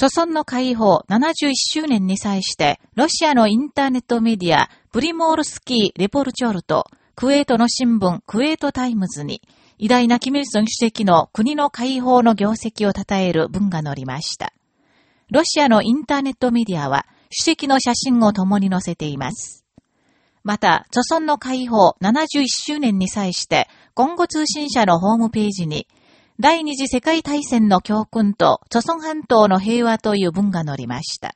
朝鮮の解放71周年に際して、ロシアのインターネットメディア、プリモールスキー・レポルチョルと、クウェートの新聞、クウェートタイムズに、偉大なキムイルソン主席の国の解放の業績を称える文が載りました。ロシアのインターネットメディアは、主席の写真を共に載せています。また、朝鮮の解放71周年に際して、今後通信社のホームページに、第二次世界大戦の教訓と、著村半島の平和という文が載りました。